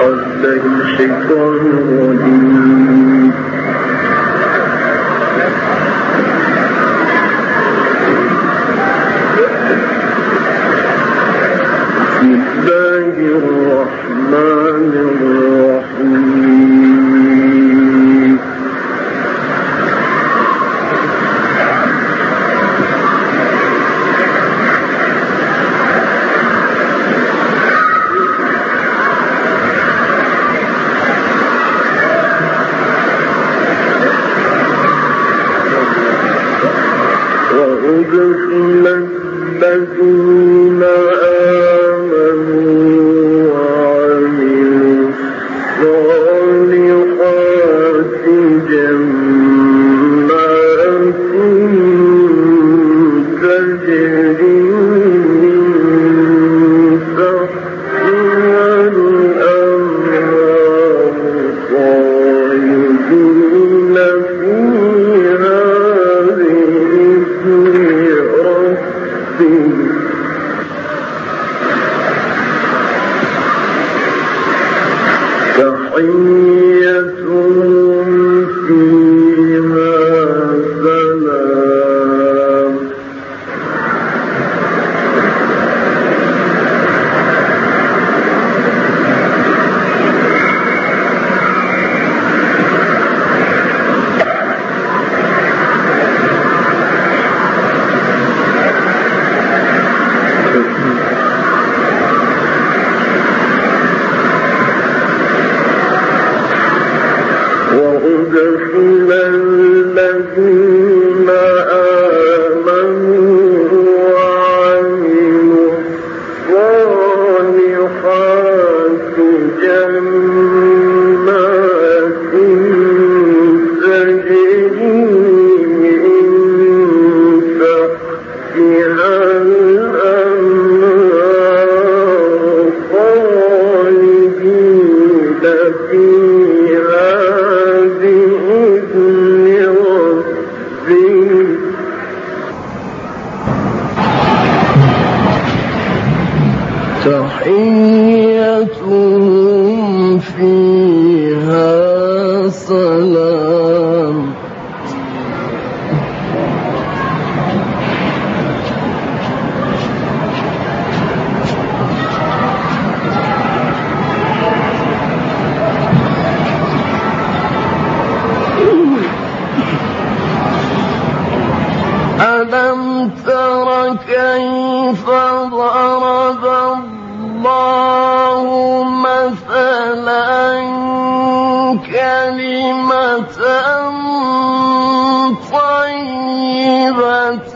قد شكر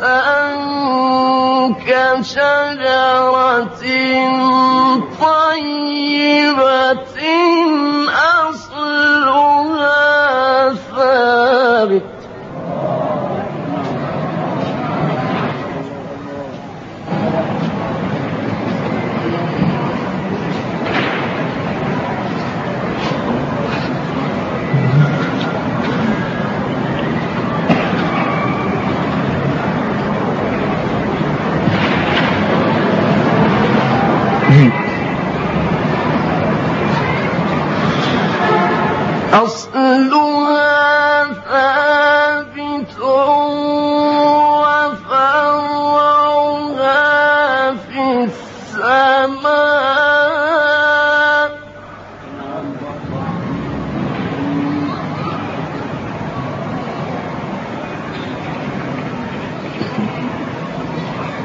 ألم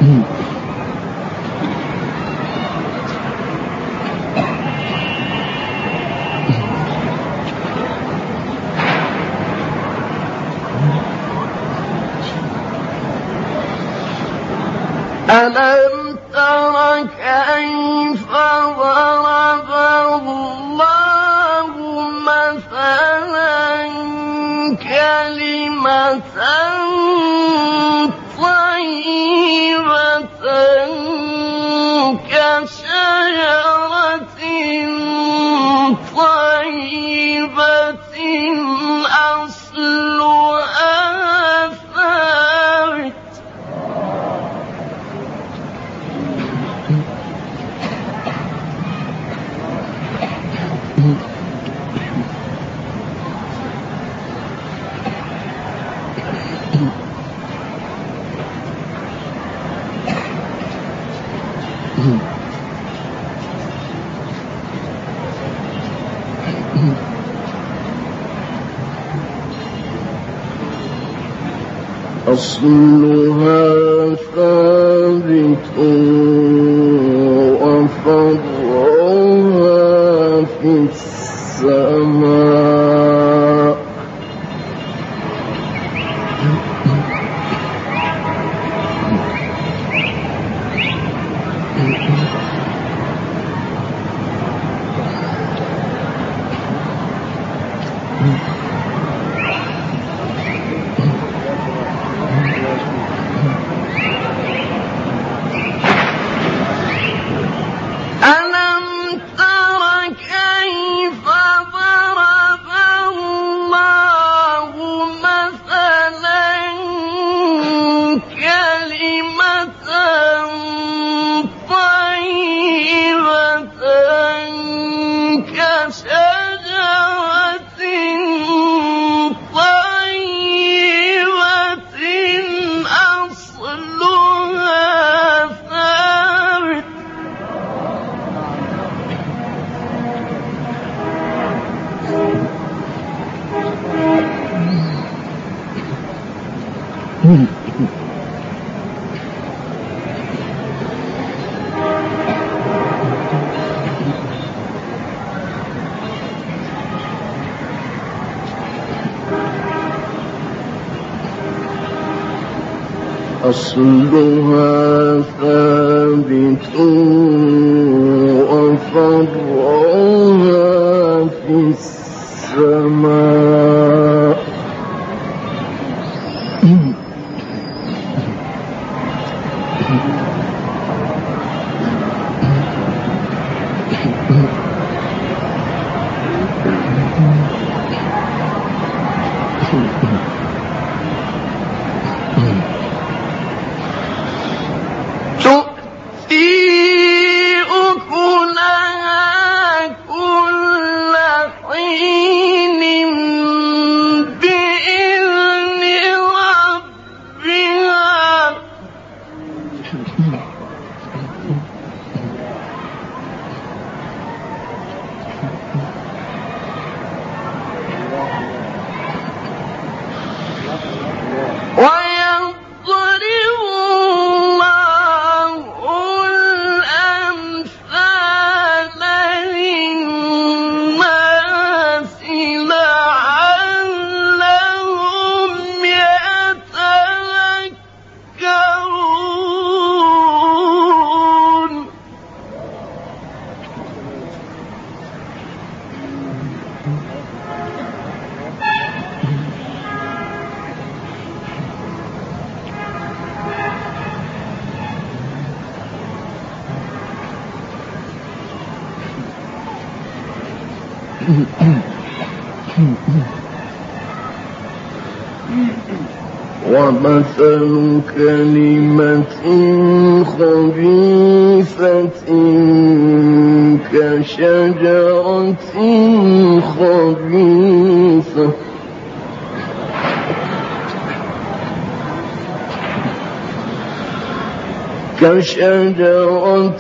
Mm-hmm. أصلها ثابت أصلها ثابت وفرعها في السماء مثل كلمة خبيثة كشجرة خبيثة. كشجرة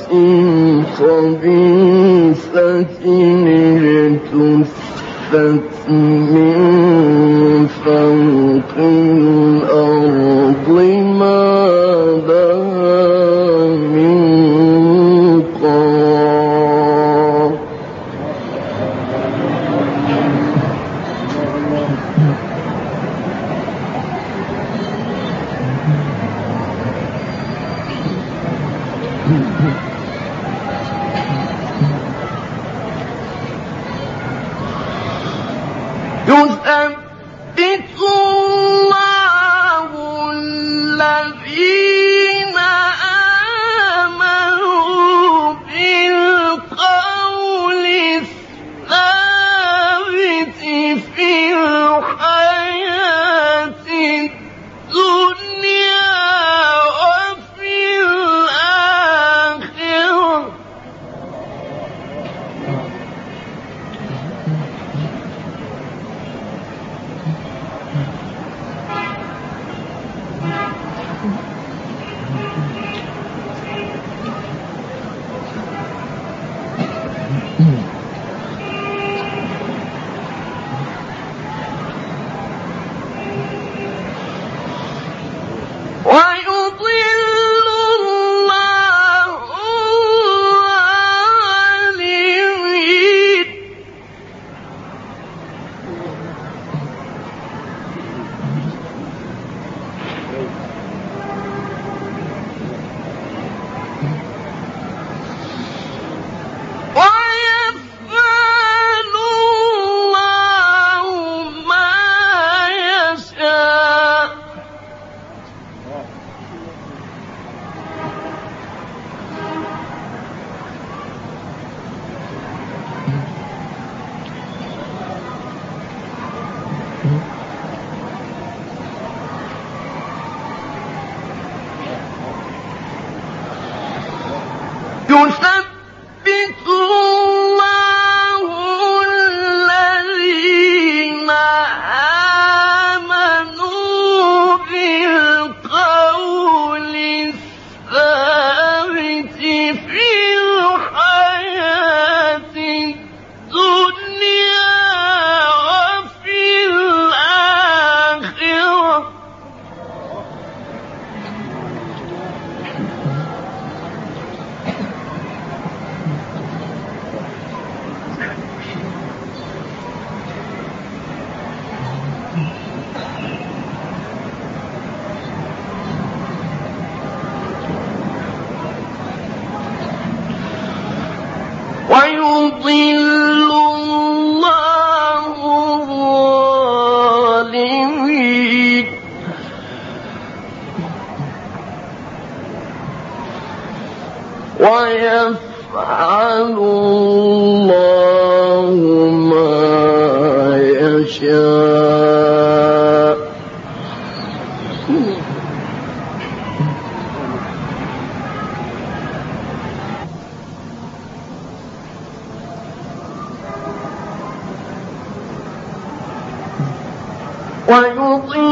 خبيثة اجتثت من فوق ويضل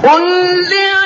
我六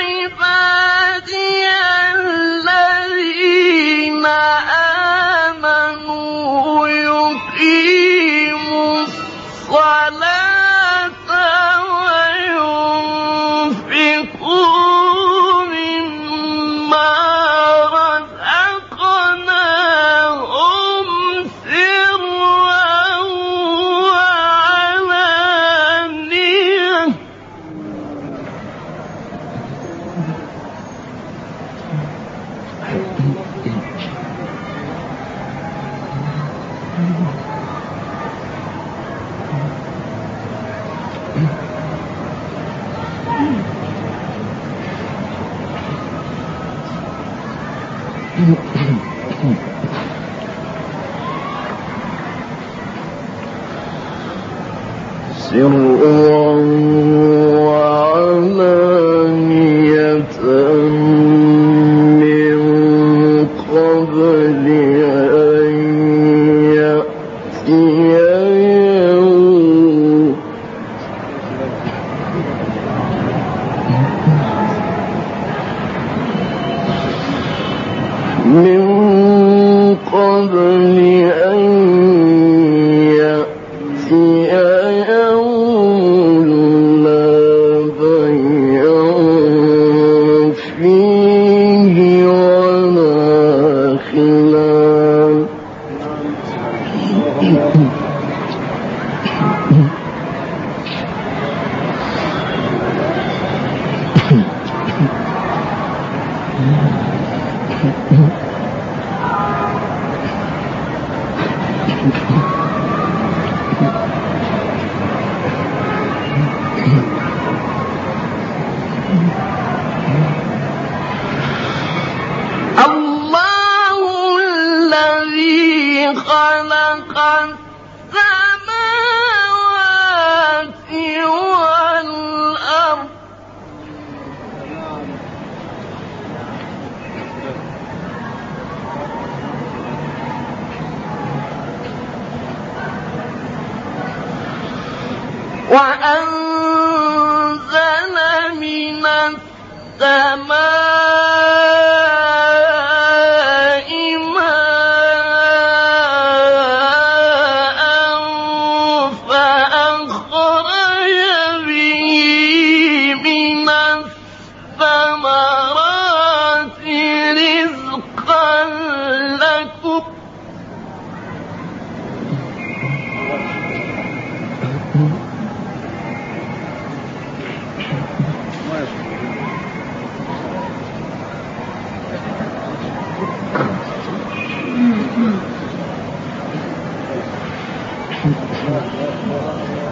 حقا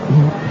うん。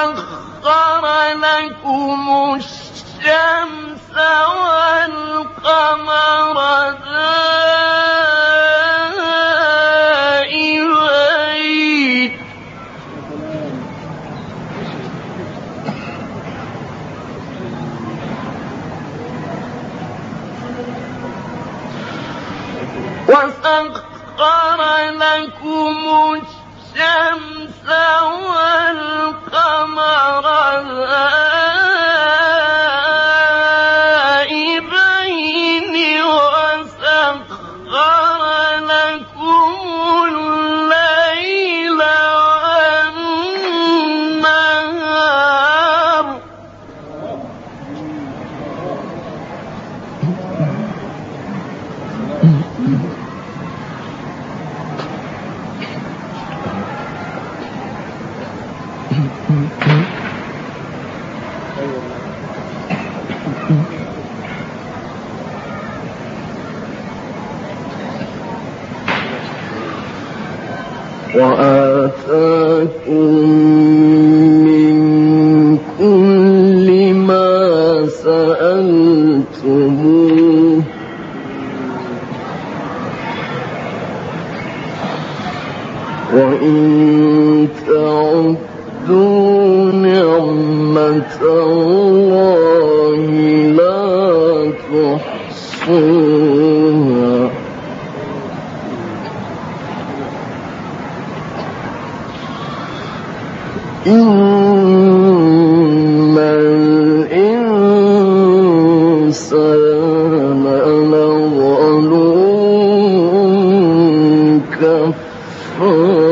سخر لكم الشمس والقمر دائبين وسخر لكم الشمس وَالْقَمَرَ ذَائِبَيْنِ وَسَخَّرَ لَكُمُ اللَّيْلَ وَالنَّهَارَ. Oh.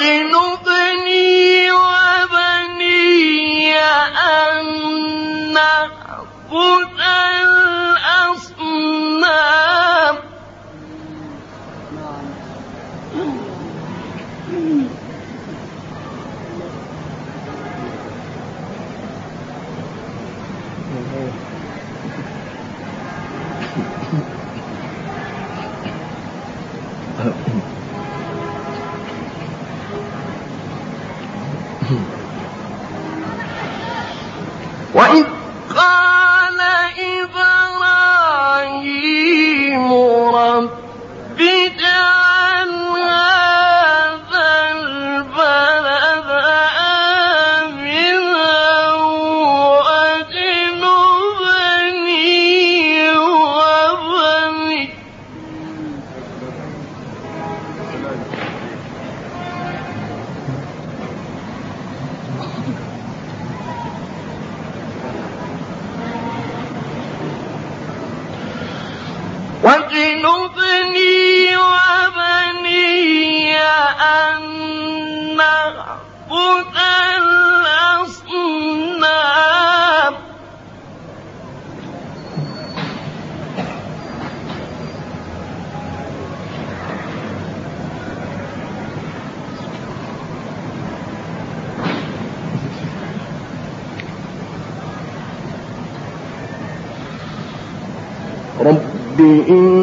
واجنبني وبني أن نعبد بإن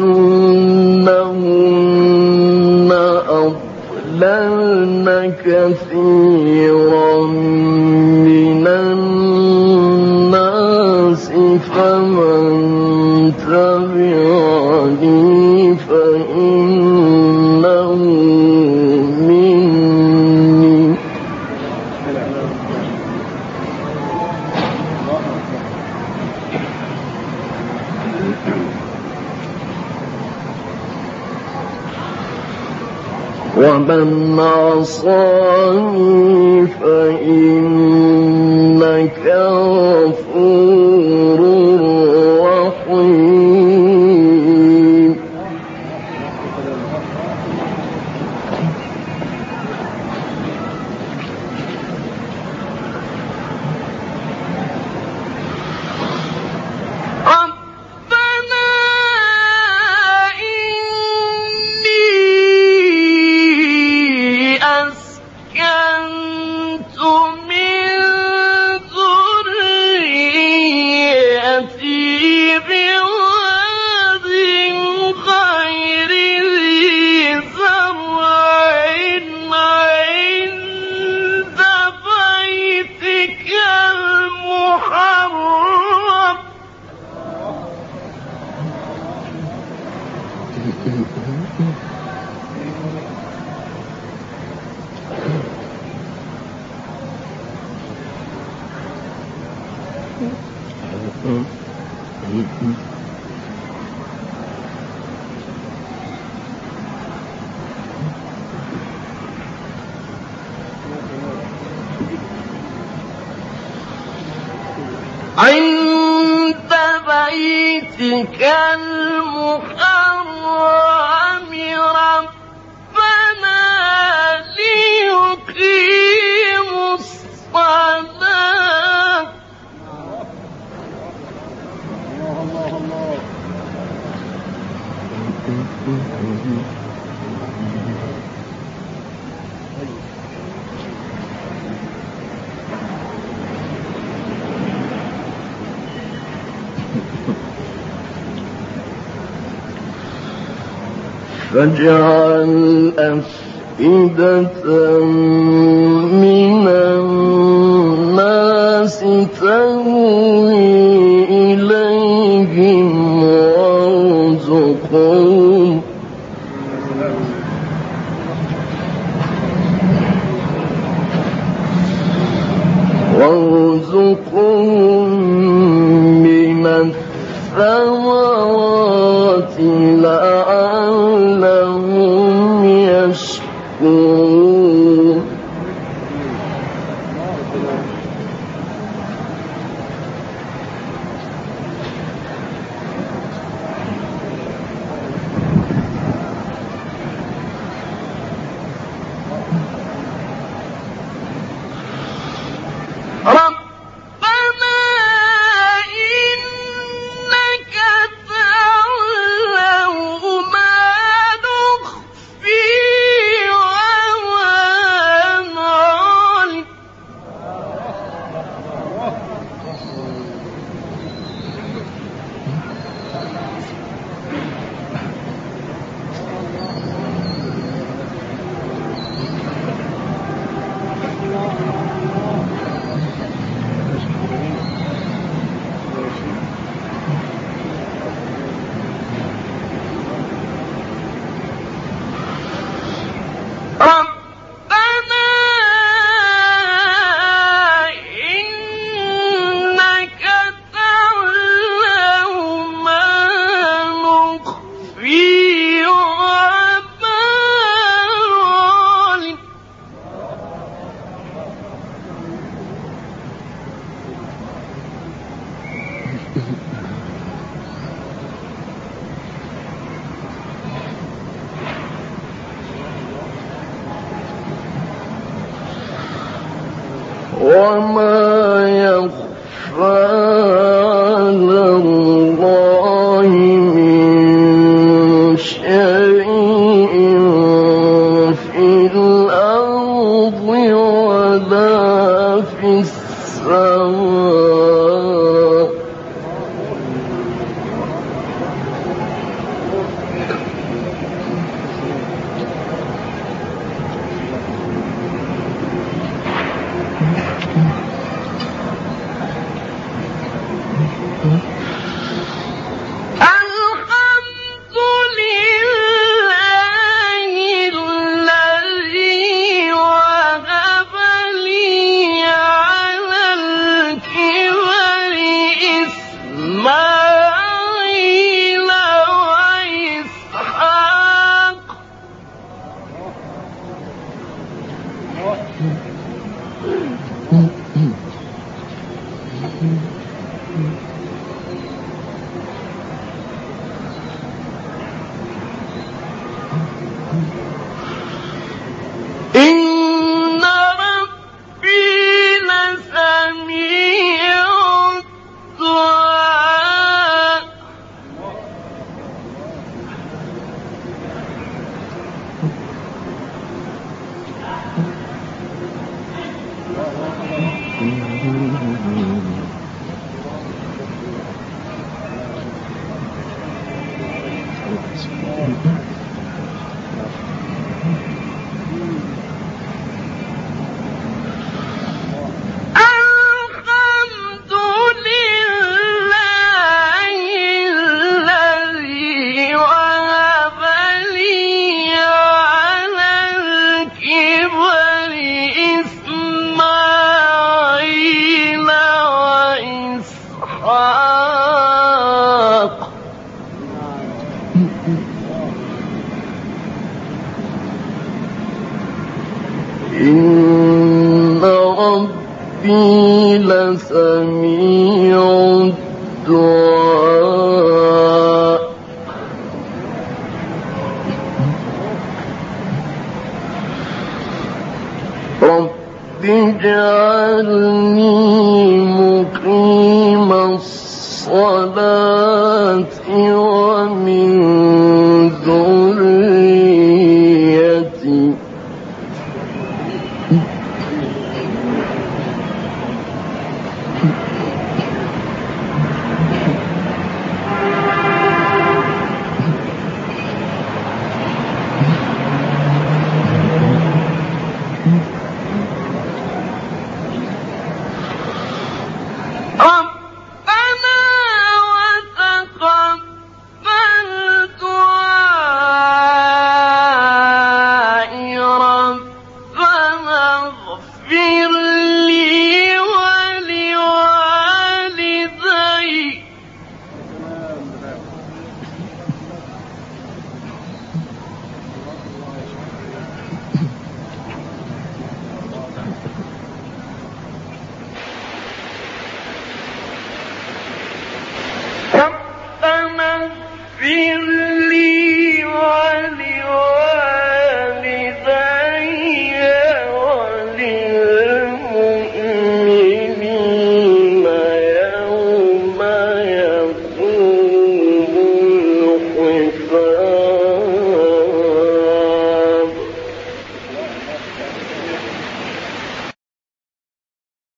ومن عصاني فإنك فاجعل أفئدة من الناس تهوي إليهم وارزقهم. form